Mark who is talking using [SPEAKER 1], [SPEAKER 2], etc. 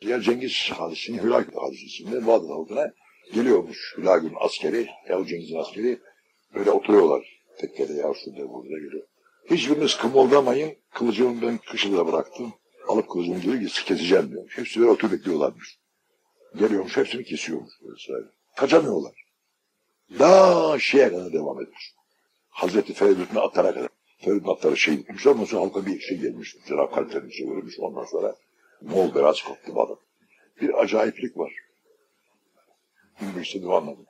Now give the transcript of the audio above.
[SPEAKER 1] Diğer Cengiz hadisinin Hülagü hadisesinde Bağdat halkına geliyormuş Hülagü'nün askeri, Yahu Cengiz'in askeri. Böyle oturuyorlar tekkede ya şurada burada geliyor. Hiçbiriniz kımıldamayın, kılıcımı ben kışıda bıraktım. Alıp kılıcımı diyor ki keseceğim diyor. Hepsi böyle oturup bekliyorlarmış. Geliyormuş, hepsini kesiyormuş sırayla. Kaçamıyorlar. Daha şeye kadar devam etmiş. Hazreti Feridun'un atlara kadar. Feridun atları şey gitmiş. Ondan sonra halka bir şey gelmiş. Cenab-ı Kalplerinin şey verilmiş. Ondan sonra Moğol biraz koptu bana. Bir acayiplik var. Bu işte anladım.